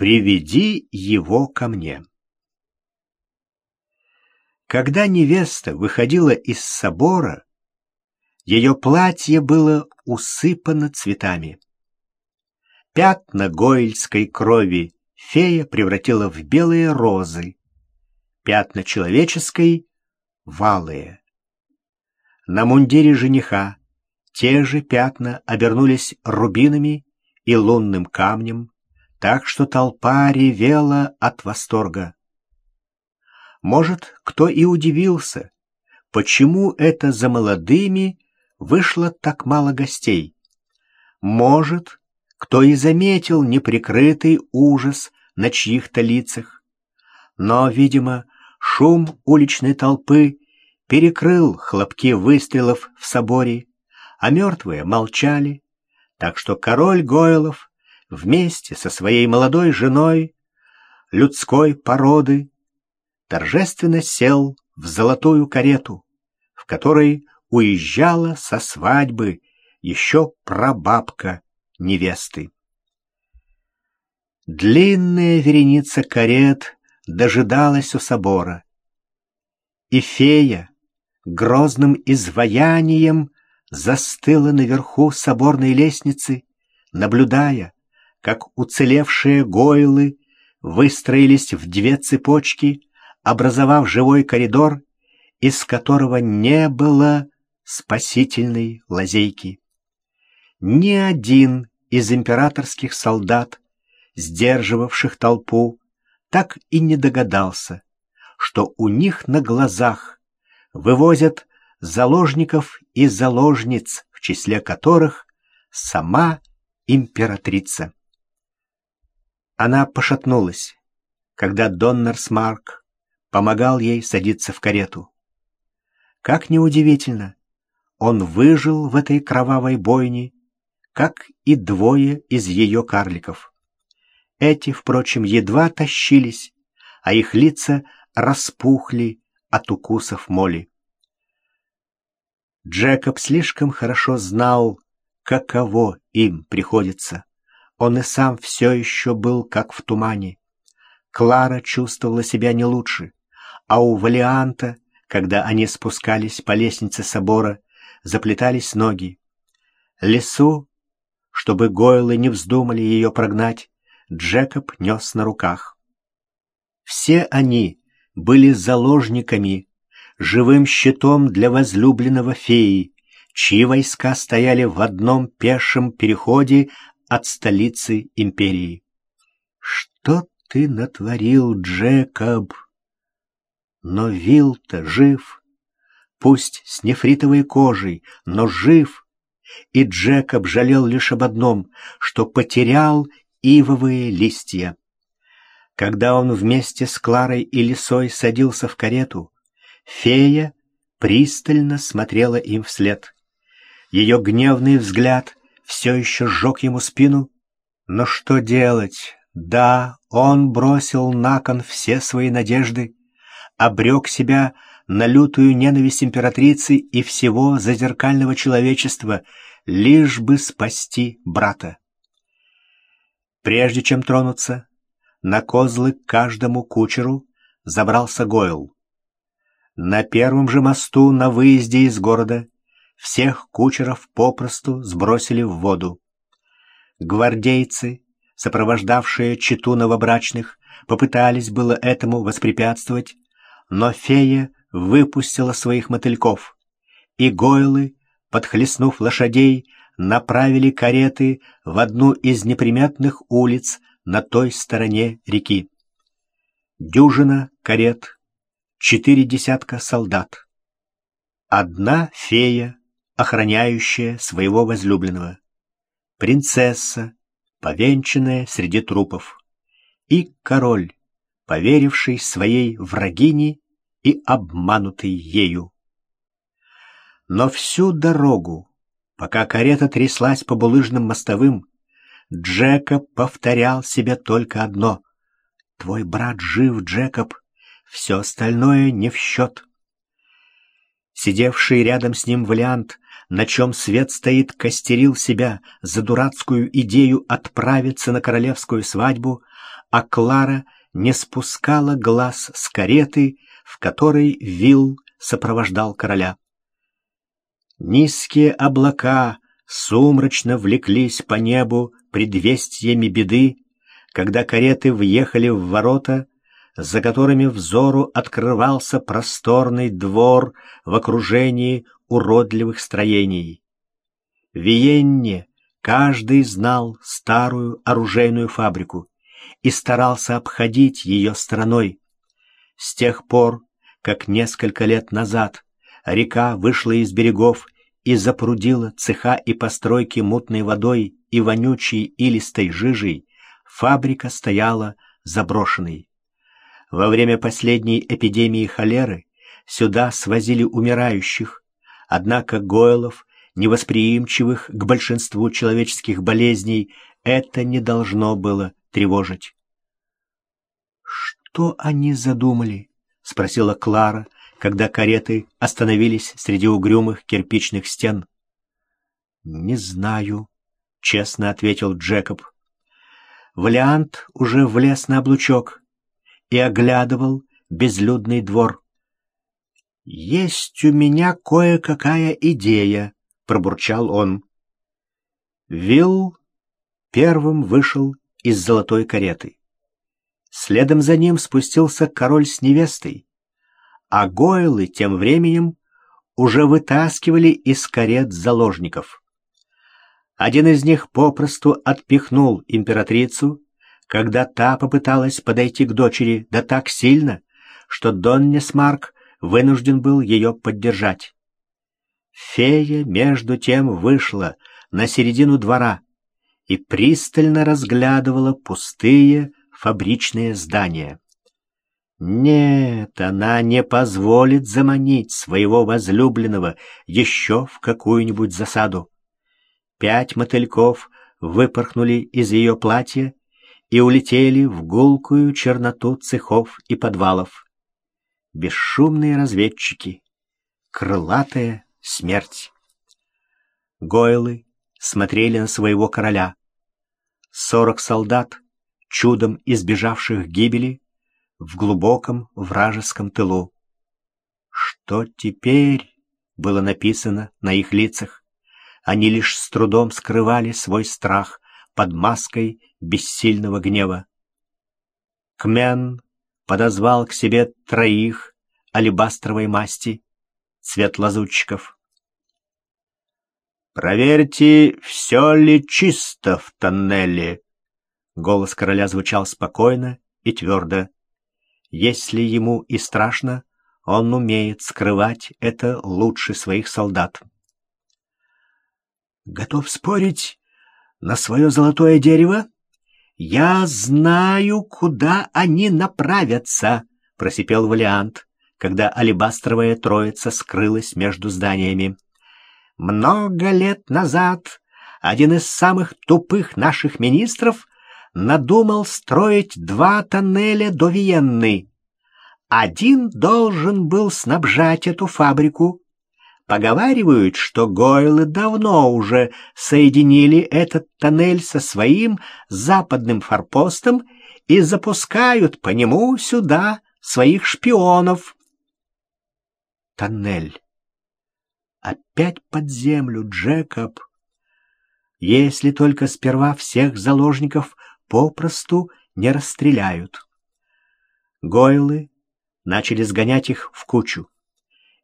«Приведи его ко мне». Когда невеста выходила из собора, ее платье было усыпано цветами. Пятна гойльской крови фея превратила в белые розы, пятна человеческой — валые. На мундире жениха те же пятна обернулись рубинами и лунным камнем, так что толпа ревела от восторга. Может, кто и удивился, почему это за молодыми вышло так мало гостей. Может, кто и заметил неприкрытый ужас на чьих-то лицах. Но, видимо, шум уличной толпы перекрыл хлопки выстрелов в соборе, а мертвые молчали, так что король Гойлов вместе со своей молодой женой людской породы торжественно сел в золотую карету, в которой уезжала со свадьбы еще прабабка невесты. Длинная вереница карет дожидалась у собора, и фея грозным изваянием застыла наверху соборной лестницы, наблюдая, как уцелевшие гойлы выстроились в две цепочки образовав живой коридор, из которого не было спасительной лазейки. Ни один из императорских солдат, сдерживавших толпу, так и не догадался, что у них на глазах вывозят заложников и заложниц, в числе которых сама императрица. Она пошатнулась, когда Доннер Смарк помогал ей садиться в карету. Как неудивительно, он выжил в этой кровавой бойне, как и двое из ее карликов. Эти, впрочем, едва тащились, а их лица распухли от укусов моли. Джекоб слишком хорошо знал, каково им приходится. Он и сам все еще был как в тумане. Клара чувствовала себя не лучше а у Валианта, когда они спускались по лестнице собора, заплетались ноги. Лесу, чтобы гойлы не вздумали ее прогнать, Джекоб нес на руках. Все они были заложниками, живым щитом для возлюбленного феи, чьи войска стояли в одном пешем переходе от столицы империи. «Что ты натворил, Джекоб?» Но Вилта жив, пусть с нефритовой кожей, но жив. И Джекоб жалел лишь об одном, что потерял ивовые листья. Когда он вместе с Кларой и Лисой садился в карету, фея пристально смотрела им вслед. Ее гневный взгляд все еще сжег ему спину. Но что делать? Да, он бросил на кон все свои надежды обрек себя на лютую ненависть императрицы и всего зазеркального человечества, лишь бы спасти брата. Прежде чем тронуться, на козлы каждому кучеру забрался Гойл. На первом же мосту на выезде из города всех кучеров попросту сбросили в воду. Гвардейцы, сопровождавшие читу новобрачных, попытались было этому воспрепятствовать, но фея выпустила своих мотыльков, и гойлы, подхлестнув лошадей, направили кареты в одну из неприметных улиц на той стороне реки. Дюжина карет, четыре десятка солдат. Одна фея, охраняющая своего возлюбленного. Принцесса, повенчанная среди трупов. И король, поверивший своей врагине и обманутый ею. Но всю дорогу, пока карета тряслась по булыжным мостовым, Джекоб повторял себе только одно — «Твой брат жив, Джекоб, все остальное не в счет». Сидевший рядом с ним Валиант, на чем свет стоит, костерил себя за дурацкую идею отправиться на королевскую свадьбу, а Клара не спускала глаз с кареты, в которой Вилл сопровождал короля. Низкие облака сумрачно влеклись по небу предвестиями беды, когда кареты въехали в ворота, за которыми взору открывался просторный двор в окружении уродливых строений. В Виенне каждый знал старую оружейную фабрику и старался обходить ее стороной. С тех пор, как несколько лет назад река вышла из берегов и запрудила цеха и постройки мутной водой и вонючей илистой жижей, фабрика стояла заброшенной. Во время последней эпидемии холеры сюда свозили умирающих, однако Гойлов, невосприимчивых к большинству человеческих болезней, это не должно было тревожить. «Что они задумали?» — спросила Клара, когда кареты остановились среди угрюмых кирпичных стен. «Не знаю», — честно ответил Джекоб. Валиант уже влез на облучок и оглядывал безлюдный двор. «Есть у меня кое-какая идея», — пробурчал он. Вилл первым вышел из золотой кареты. Следом за ним спустился король с невестой, а Гойлы тем временем уже вытаскивали из карет заложников. Один из них попросту отпихнул императрицу, когда та попыталась подойти к дочери, да так сильно, что Доннесмарк вынужден был ее поддержать. Фея, между тем, вышла на середину двора и пристально разглядывала пустые фабричные здания. Нет, она не позволит заманить своего возлюбленного еще в какую-нибудь засаду. Пять мотыльков выпорхнули из ее платья и улетели в гулкую черноту цехов и подвалов. Бесшумные разведчики, крылатая смерть. Гойлы смотрели на своего короля. Сорок солдат, чудом избежавших гибели, в глубоком вражеском тылу. Что теперь было написано на их лицах? Они лишь с трудом скрывали свой страх под маской бессильного гнева. Кмен подозвал к себе троих алебастровой масти, цвет лазутчиков. «Проверьте, все ли чисто в тоннеле!» Голос короля звучал спокойно и твердо. Если ему и страшно, он умеет скрывать это лучше своих солдат. «Готов спорить на свое золотое дерево?» «Я знаю, куда они направятся», — просипел Валиант, когда алебастровая троица скрылась между зданиями. «Много лет назад один из самых тупых наших министров надумал строить два тоннеля до Виенны. Один должен был снабжать эту фабрику, Поговаривают, что Гойлы давно уже соединили этот тоннель со своим западным форпостом и запускают по нему сюда своих шпионов. Тоннель. Опять под землю, Джекоб. Если только сперва всех заложников попросту не расстреляют. Гойлы начали сгонять их в кучу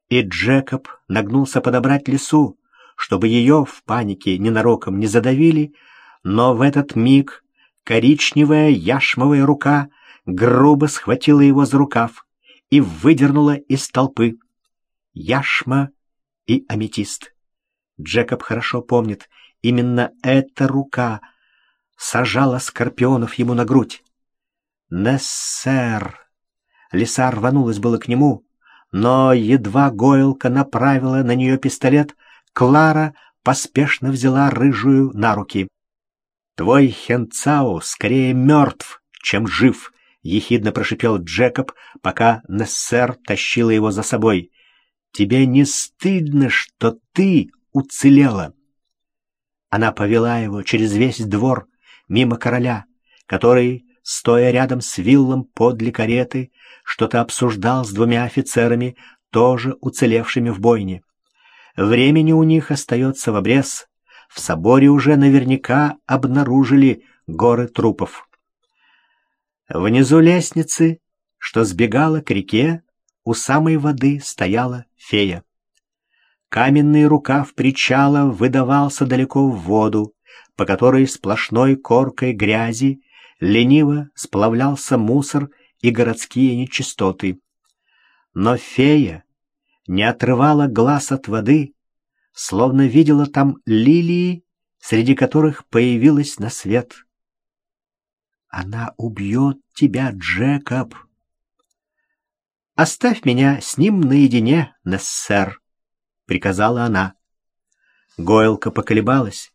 и Джекоб нагнулся подобрать лесу, чтобы ее в панике ненароком не задавили, но в этот миг коричневая яшмовая рука грубо схватила его за рукав и выдернула из толпы. Яшма и аметист. Джекоб хорошо помнит, именно эта рука сажала скорпионов ему на грудь. «Нессер!» Лиса рванулась было к нему, но едва Гойлка направила на нее пистолет, Клара поспешно взяла рыжую на руки. «Твой Хенцау скорее мертв, чем жив», — ехидно прошипел Джекоб, пока Нессер тащила его за собой. «Тебе не стыдно, что ты уцелела?» Она повела его через весь двор, мимо короля, который стоя рядом с Виллом подле кареты, что-то обсуждал с двумя офицерами, тоже уцелевшими в бойне. Времени у них остается в обрез. В соборе уже наверняка обнаружили горы трупов. Внизу лестницы, что сбегала к реке, у самой воды стояла фея. Каменный рукав причала выдавался далеко в воду, по которой сплошной коркой грязи лениво сплавлялся мусор и городские нечистоты. Но фея не отрывала глаз от воды, словно видела там лилии, среди которых появилась на свет. «Она убьет тебя, Джекоб!» «Оставь меня с ним наедине, Нессер», — приказала она. Гойлка поколебалась,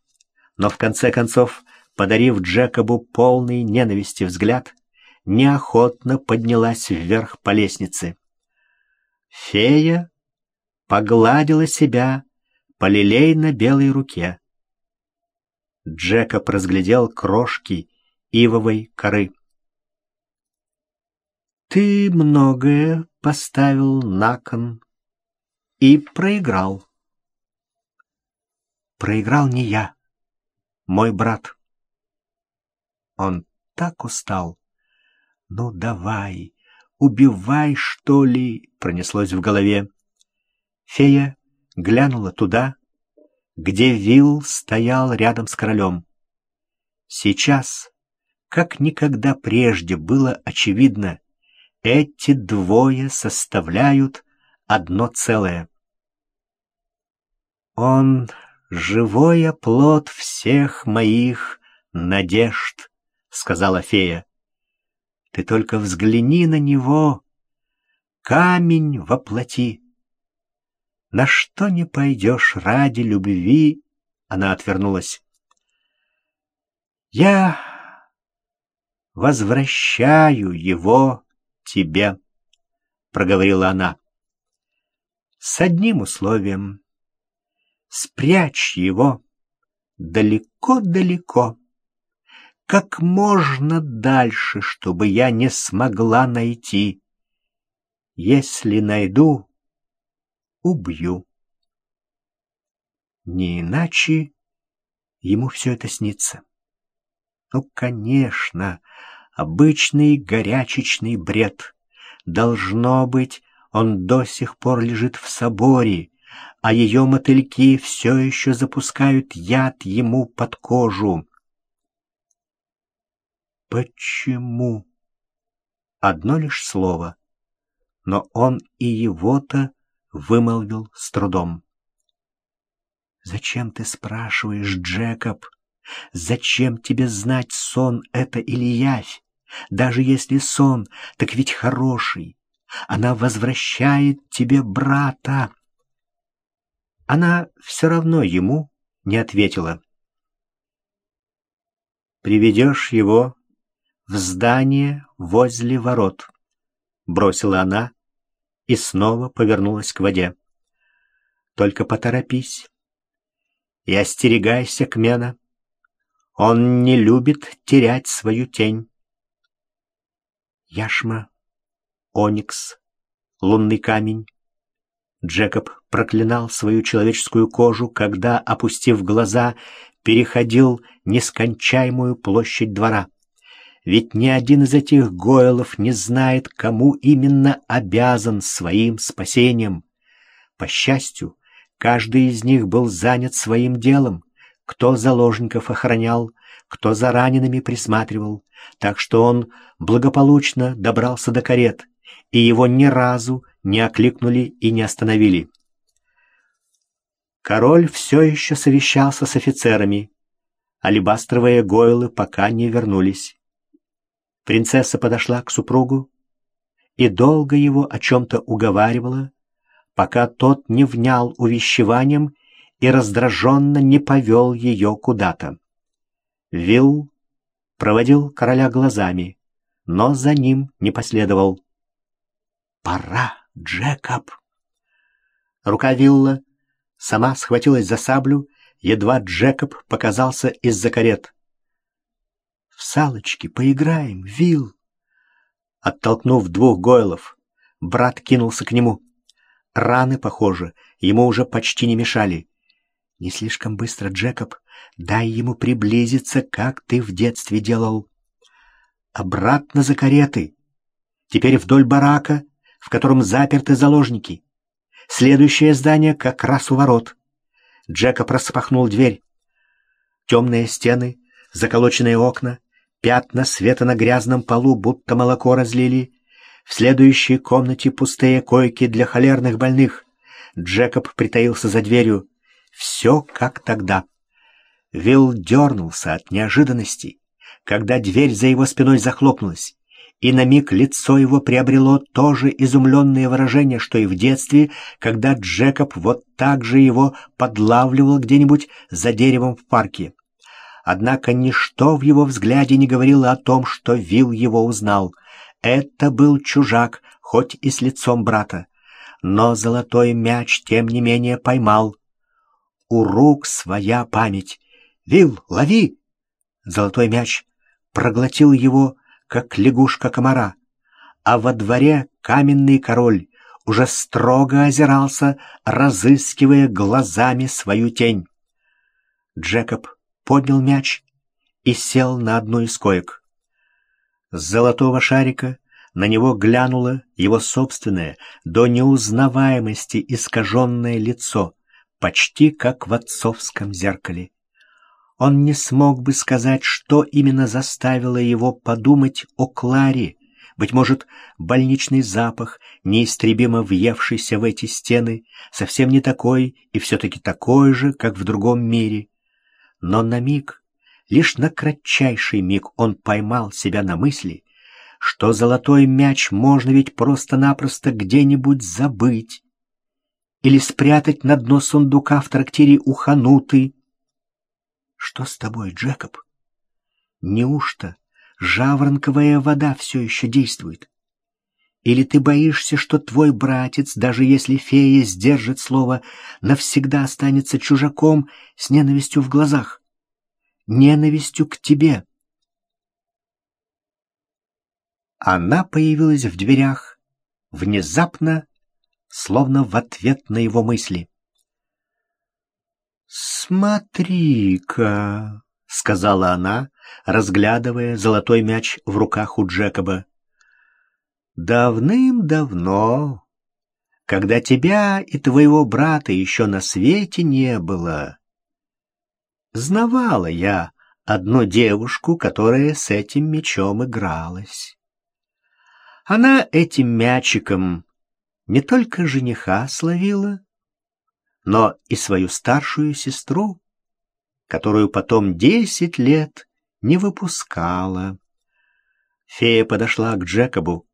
но в конце концов подарив Джекобу полный ненависти взгляд, неохотно поднялась вверх по лестнице. Фея погладила себя по лилейно-белой руке. Джекоб разглядел крошки ивовой коры. «Ты многое поставил на кон и проиграл». «Проиграл не я, мой брат». Он так устал. «Ну, давай, убивай, что ли!» — пронеслось в голове. Фея глянула туда, где Вил стоял рядом с королем. Сейчас, как никогда прежде было очевидно, эти двое составляют одно целое. Он — живой плод всех моих надежд, — сказала фея. «Ты только взгляни на него, камень воплоти. На что не пойдешь ради любви?» Она отвернулась. «Я возвращаю его тебе», — проговорила она. «С одним условием. Спрячь его далеко-далеко» как можно дальше, чтобы я не смогла найти. Если найду, убью. Не иначе ему все это снится. Ну, конечно, обычный горячечный бред. Должно быть, он до сих пор лежит в соборе, а ее мотыльки все еще запускают яд ему под кожу. Почему? Одно лишь слово, но он и его-то вымолвил с трудом. «Зачем ты спрашиваешь, Джекоб? Зачем тебе знать, сон это или явь? Даже если сон, так ведь хороший. Она возвращает тебе брата». Она все равно ему не ответила. «Приведешь его в здание возле ворот», — бросила она и снова повернулась к воде. «Только поторопись и остерегайся Кмена. Он не любит терять свою тень». Яшма, оникс, лунный камень. Джекоб проклинал свою человеческую кожу, когда, опустив глаза, переходил нескончаемую площадь двора. Ведь ни один из этих Гойлов не знает, кому именно обязан своим спасением. По счастью, каждый из них был занят своим делом, кто заложников охранял, кто за ранеными присматривал, так что он благополучно добрался до карет, и его ни разу не окликнули и не остановили. Король все еще совещался с офицерами. Алебастровые гойлы пока не вернулись. Принцесса подошла к супругу и долго его о чем-то уговаривала, пока тот не внял увещеванием и раздраженно не повел ее куда-то. Вилл проводил короля глазами, но за ним не последовал. «Пора, Джекоб!» Рука Вилла сама схватилась за саблю, едва Джекоб показался из-за карет. В салочки поиграем, Вил. Оттолкнув двух гойлов, брат кинулся к нему. Раны, похоже, ему уже почти не мешали. Не слишком быстро, Джекоб. Дай ему приблизиться, как ты в детстве делал. Обратно за кареты. Теперь вдоль барака, в котором заперты заложники. Следующее здание как раз у ворот. Джекоб распахнул дверь. Темные стены, заколоченные окна, пятна света на грязном полу, будто молоко разлили. В следующей комнате пустые койки для холерных больных. Джекоб притаился за дверью. Все как тогда. Вилл дернулся от неожиданности, когда дверь за его спиной захлопнулась, и на миг лицо его приобрело то же изумленное выражение, что и в детстве, когда Джекоб вот так же его подлавливал где-нибудь за деревом в парке. Однако ничто в его взгляде не говорило о том, что Вилл его узнал. Это был чужак, хоть и с лицом брата. Но золотой мяч, тем не менее, поймал. У рук своя память. «Вилл, лови!» Золотой мяч проглотил его, как лягушка комара, а во дворе каменный король уже строго озирался, разыскивая глазами свою тень. Джекоб поднял мяч и сел на одну из коек. С золотого шарика на него глянуло его собственное, до неузнаваемости искаженное лицо, почти как в отцовском зеркале. Он не смог бы сказать, что именно заставило его подумать о Кларе. Быть может, больничный запах, неистребимо въевшийся в эти стены, совсем не такой и все-таки такой же, как в другом мире. Но на миг, лишь на кратчайший миг он поймал себя на мысли, что золотой мяч можно ведь просто-напросто где-нибудь забыть или спрятать на дно сундука в трактире у Хануты, что с тобой, Джекоб? Неужто жаворонковая вода все еще действует? Или ты боишься, что твой братец, даже если фея сдержит слово, навсегда останется чужаком с ненавистью в глазах? Ненавистью к тебе? Она появилась в дверях, внезапно, словно в ответ на его мысли. «Смотри-ка», — сказала она, разглядывая золотой мяч в руках у Джекоба. «Давным-давно, когда тебя и твоего брата еще на свете не было, знавала я одну девушку, которая с этим мячом игралась. Она этим мячиком не только жениха словила, но и свою старшую сестру, которую потом десять лет не выпускала. Фея подошла к Джекобу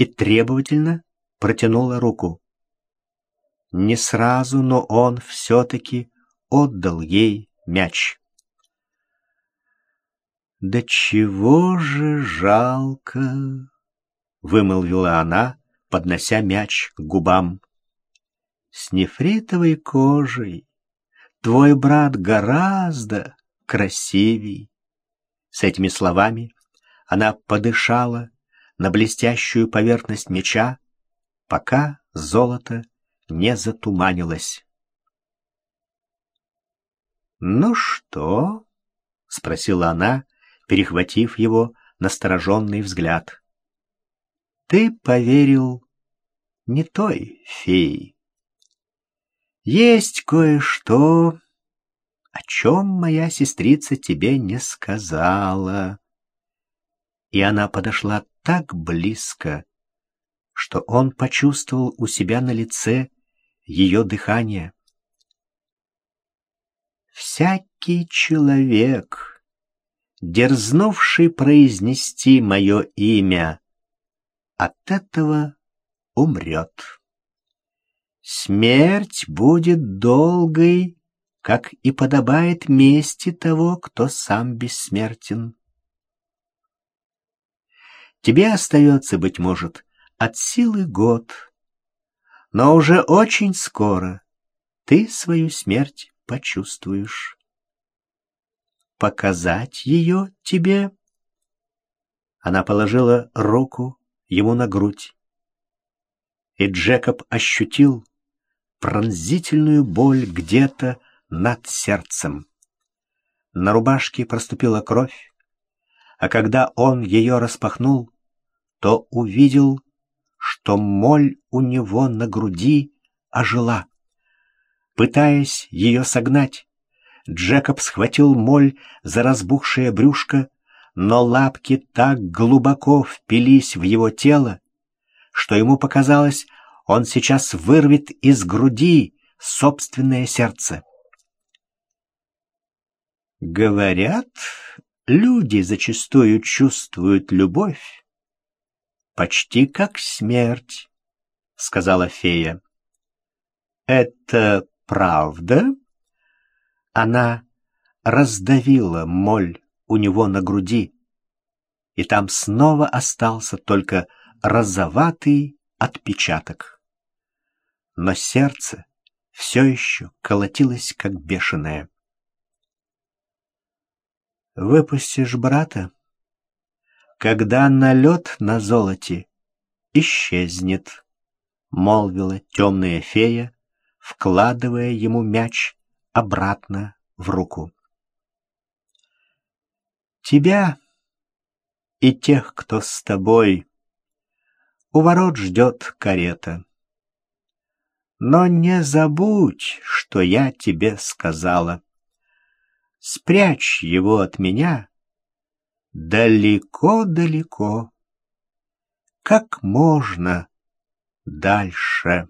и требовательно протянула руку. Не сразу, но он все-таки отдал ей мяч. «Да чего же жалко!» — вымолвила она, поднося мяч к губам с нефритовой кожей. Твой брат гораздо красивей. С этими словами она подышала на блестящую поверхность меча, пока золото не затуманилось. «Ну что?» — спросила она, перехватив его настороженный взгляд. «Ты поверил не той фее». Есть кое-что, о чем моя сестрица тебе не сказала. И она подошла так близко, что он почувствовал у себя на лице ее дыхание. Всякий человек, дерзнувший произнести мое имя, от этого умрет. Смерть будет долгой, как и подобает мести того, кто сам бессмертен. Тебе остается, быть может, от силы год, но уже очень скоро ты свою смерть почувствуешь. Показать ее тебе Она положила руку ему на грудь. И Джекоб ощутил пронзительную боль где-то над сердцем. На рубашке проступила кровь, а когда он ее распахнул, то увидел, что моль у него на груди ожила. Пытаясь ее согнать, Джекоб схватил моль за разбухшее брюшко, но лапки так глубоко впились в его тело, что ему показалось, он сейчас вырвет из груди собственное сердце. Говорят, люди зачастую чувствуют любовь почти как смерть, — сказала фея. Это правда? Она раздавила моль у него на груди, и там снова остался только розоватый отпечаток. Но сердце все еще колотилось, как бешеное. «Выпустишь брата, когда налет на золоте исчезнет», — молвила темная фея, вкладывая ему мяч обратно в руку. «Тебя и тех, кто с тобой, у ворот ждет карета. Но не забудь, что я тебе сказала. Спрячь его от меня далеко-далеко, как можно дальше.